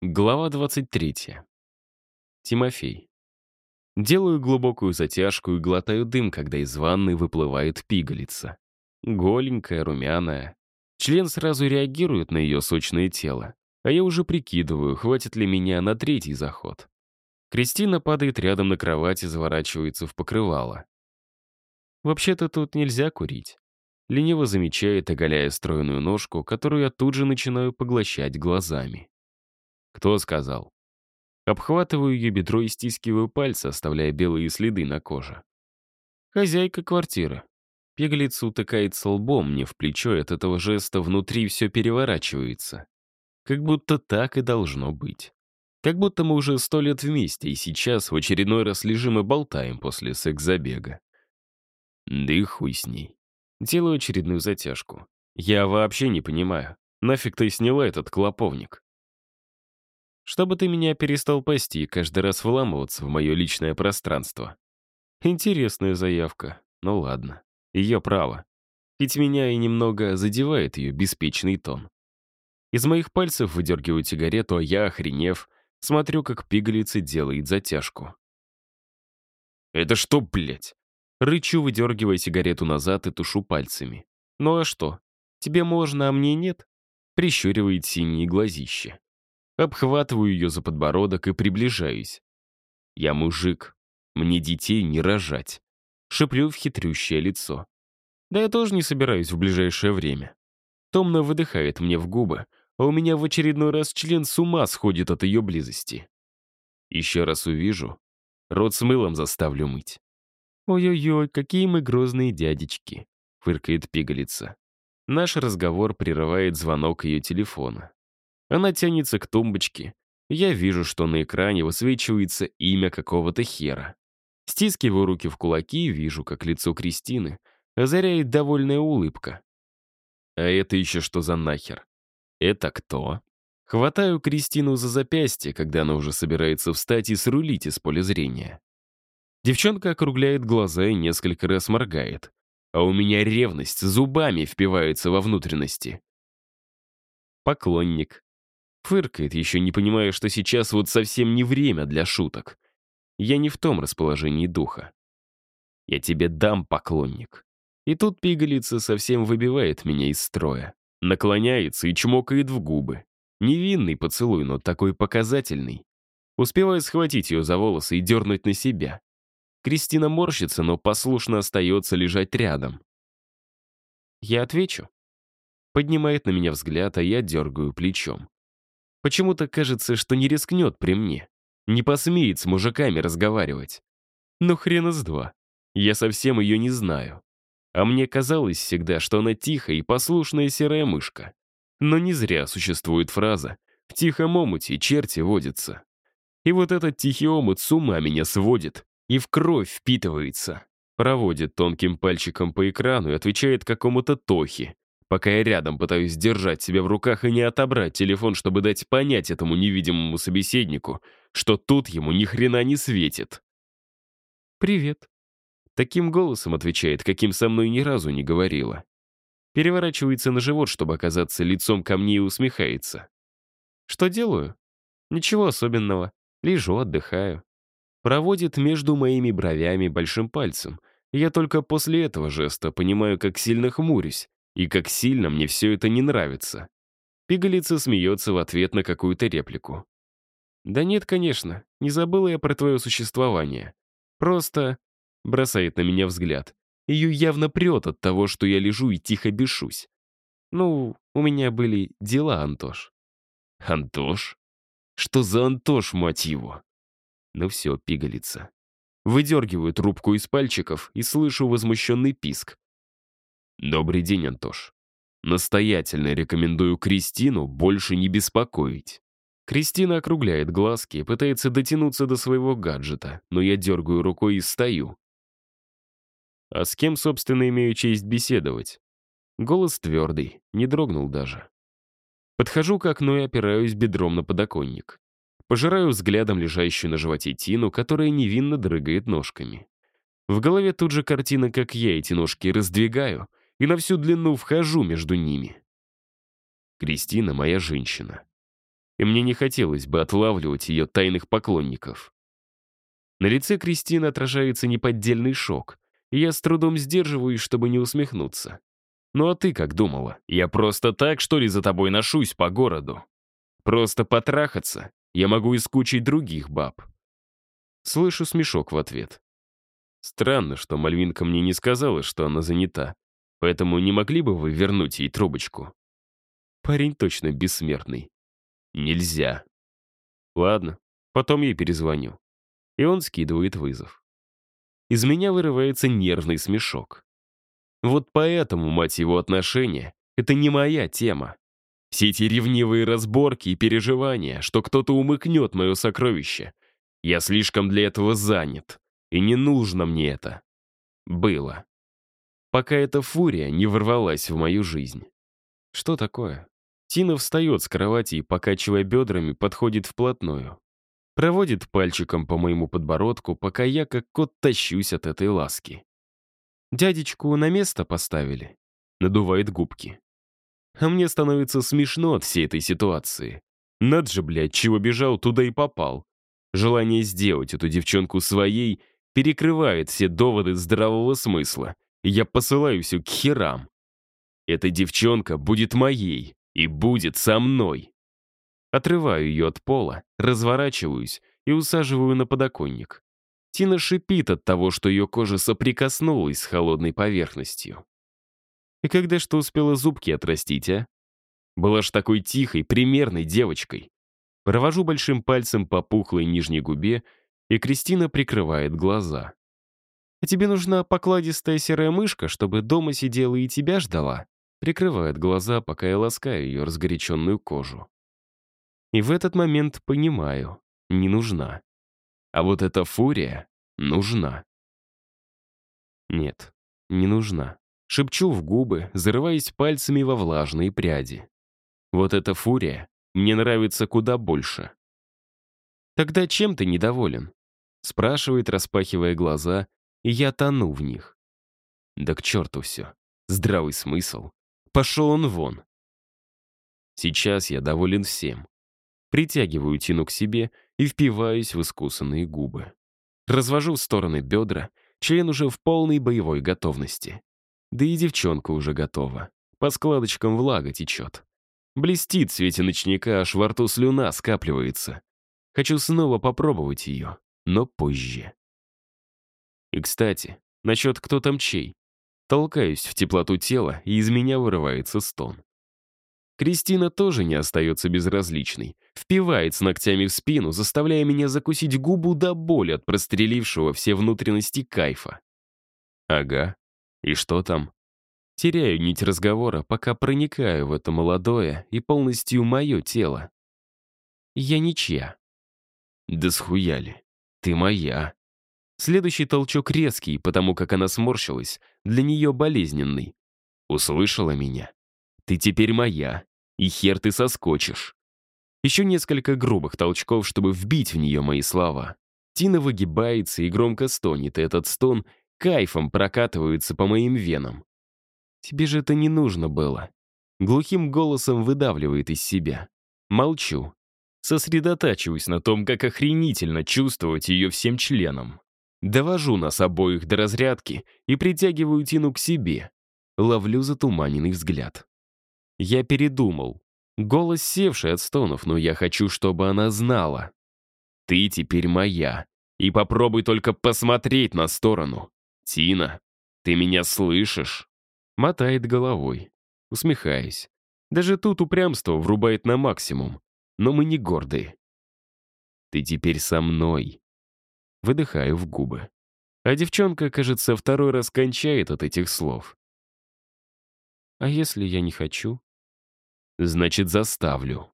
Глава 23. Тимофей. Делаю глубокую затяжку и глотаю дым, когда из ванны выплывает пигалица. Голенькая, румяная. Член сразу реагирует на ее сочное тело, а я уже прикидываю, хватит ли меня на третий заход. Кристина падает рядом на кровать и заворачивается в покрывало. Вообще-то тут нельзя курить. Лениво замечает, оголяя стройную ножку, которую я тут же начинаю поглощать глазами. Кто сказал? Обхватываю ее бедро и стискиваю пальцы, оставляя белые следы на коже. Хозяйка квартиры. Пеглица утыкается лбом мне в плечо, и от этого жеста внутри все переворачивается. Как будто так и должно быть. Как будто мы уже сто лет вместе, и сейчас в очередной раз лежим и болтаем после секс-забега. Да и хуй с ней. Делаю очередную затяжку. Я вообще не понимаю, нафиг ты сняла этот клоповник? Чтобы ты меня перестал пасти и каждый раз вламываться в мое личное пространство. Интересная заявка. Ну ладно. Ее право. Ведь меня и немного задевает ее беспечный тон. Из моих пальцев выдергиваю сигарету, а я, охренев, смотрю, как пигалица делает затяжку. «Это что, блядь?» Рычу, выдергивая сигарету назад и тушу пальцами. «Ну а что? Тебе можно, а мне нет?» Прищуривает синие глазища. Обхватываю ее за подбородок и приближаюсь. Я мужик, мне детей не рожать. Шеплю в хитрющее лицо. Да я тоже не собираюсь в ближайшее время. Томно выдыхает мне в губы, а у меня в очередной раз член с ума сходит от ее близости. Еще раз увижу, рот с мылом заставлю мыть. «Ой-ой-ой, какие мы грозные дядечки», — фыркает пигалица. Наш разговор прерывает звонок ее телефона. Она тянется к тумбочке. Я вижу, что на экране высвечивается имя какого-то хера. Стискиваю руки в кулаки и вижу, как лицо Кристины озаряет довольная улыбка. А это еще что за нахер? Это кто? Хватаю Кристину за запястье, когда она уже собирается встать и срулить из поля зрения. Девчонка округляет глаза и несколько раз моргает. А у меня ревность зубами впивается во внутренности. Поклонник, Фыркает, еще не понимая, что сейчас вот совсем не время для шуток. Я не в том расположении духа. Я тебе дам, поклонник. И тут пигалица совсем выбивает меня из строя. Наклоняется и чмокает в губы. Невинный поцелуй, но такой показательный. Успеваю схватить ее за волосы и дернуть на себя. Кристина морщится, но послушно остается лежать рядом. Я отвечу. Поднимает на меня взгляд, а я дергаю плечом. Почему-то кажется, что не рискнет при мне. Не посмеет с мужиками разговаривать. Но хрена с два. Я совсем ее не знаю. А мне казалось всегда, что она тихая и послушная серая мышка. Но не зря существует фраза «в тихом омуте черти водятся». И вот этот тихий омут с ума меня сводит и в кровь впитывается. Проводит тонким пальчиком по экрану и отвечает какому-то Тохе, пока я рядом пытаюсь держать себя в руках и не отобрать телефон, чтобы дать понять этому невидимому собеседнику, что тут ему ни хрена не светит. «Привет». Таким голосом отвечает, каким со мной ни разу не говорила. Переворачивается на живот, чтобы оказаться лицом ко мне и усмехается. Что делаю? Ничего особенного. Лежу, отдыхаю. Проводит между моими бровями большим пальцем. Я только после этого жеста понимаю, как сильно хмурюсь, и как сильно мне все это не нравится. Пигалица смеется в ответ на какую-то реплику. «Да нет, конечно, не забыла я про твое существование. Просто...» — бросает на меня взгляд. Ее явно прет от того, что я лежу и тихо бешусь. «Ну, у меня были дела, Антош». «Антош? Что за Антош, мать его?» Ну все, пигалица. Выдергиваю трубку из пальчиков и слышу возмущенный писк. «Добрый день, Антош. Настоятельно рекомендую Кристину больше не беспокоить». Кристина округляет глазки и пытается дотянуться до своего гаджета, но я дергаю рукой и стою. А с кем, собственно, имею честь беседовать? Голос твердый, не дрогнул даже. Подхожу к окну и опираюсь бедром на подоконник. Пожираю взглядом лежащую на животе Тину, которая невинно дрыгает ножками. В голове тут же картина, как я эти ножки раздвигаю, и на всю длину вхожу между ними. Кристина — моя женщина. и мне не хотелось бы отлавливать ее тайных поклонников. На лице Кристины отражается неподдельный шок, и я с трудом сдерживаюсь, чтобы не усмехнуться. «Ну а ты как думала? Я просто так, что ли, за тобой ношусь по городу? Просто потрахаться я могу из кучи других баб». Слышу смешок в ответ. Странно, что Мальвинка мне не сказала, что она занята, поэтому не могли бы вы вернуть ей трубочку? Парень точно бессмертный. Нельзя. Ладно, потом ей перезвоню. И он скидывает вызов. Из меня вырывается нервный смешок. Вот поэтому, мать его, отношения — это не моя тема. Все эти ревнивые разборки и переживания, что кто-то умыкнет мое сокровище. Я слишком для этого занят, и не нужно мне это. Было. Пока эта фурия не ворвалась в мою жизнь. Что такое? Тина встает с кровати и, покачивая бедрами, подходит вплотную. Проводит пальчиком по моему подбородку, пока я как кот тащусь от этой ласки. «Дядечку на место поставили?» Надувает губки. А мне становится смешно от всей этой ситуации. Над же, блядь, чего бежал, туда и попал. Желание сделать эту девчонку своей перекрывает все доводы здравого смысла, я посылаю все к херам. Эта девчонка будет моей и будет со мной. Отрываю ее от пола, разворачиваюсь и усаживаю на подоконник. Тина шипит от того, что ее кожа соприкоснулась с холодной поверхностью. И когда что успела зубки отрастить, а? Была ж такой тихой, примерной девочкой. Провожу большим пальцем по пухлой нижней губе, и Кристина прикрывает глаза. «А тебе нужна покладистая серая мышка, чтобы дома сидела и тебя ждала?» Прикрывает глаза, пока я ласкаю ее разгоряченную кожу. И в этот момент понимаю, не нужна. А вот эта фурия нужна. Нет, не нужна. Шепчу в губы, зарываясь пальцами во влажные пряди. Вот эта фурия мне нравится куда больше. «Тогда чем ты недоволен?» Спрашивает, распахивая глаза, и я тону в них. Да к черту все. Здравый смысл. Пошел он вон. Сейчас я доволен всем. Притягиваю Тину к себе и впиваюсь в искусанные губы. Развожу в стороны бедра, член уже в полной боевой готовности. Да и девчонка уже готова. По складочкам влага течет. Блестит в свете ночника, аж во рту слюна скапливается. Хочу снова попробовать ее, но позже. И, кстати, насчет кто там чей. Толкаюсь в теплоту тела, и из меня вырывается стон. Кристина тоже не остается безразличной. Впивается ногтями в спину, заставляя меня закусить губу до боли от прострелившего все внутренности кайфа. Ага, и что там? Теряю нить разговора, пока проникаю в это молодое и полностью мое тело. Я ничья. Да схуяли. Ты моя. Следующий толчок резкий, потому как она сморщилась, для нее болезненный. Услышала меня? Ты теперь моя, и хер ты соскочишь. Еще несколько грубых толчков, чтобы вбить в нее мои слова. Тина выгибается и громко стонет, и этот стон кайфом прокатывается по моим венам. «Тебе же это не нужно было». Глухим голосом выдавливает из себя. Молчу. Сосредотачиваюсь на том, как охренительно чувствовать ее всем членом. Довожу нас обоих до разрядки и притягиваю Тину к себе. Ловлю затуманенный взгляд. Я передумал. Голос севший от стонов, но я хочу, чтобы она знала. Ты теперь моя. И попробуй только посмотреть на сторону. Тина, ты меня слышишь? Мотает головой. Усмехаясь. Даже тут упрямство врубает на максимум. Но мы не гордые. Ты теперь со мной. Выдыхаю в губы. А девчонка, кажется, второй раз кончает от этих слов. А если я не хочу? Значит, заставлю.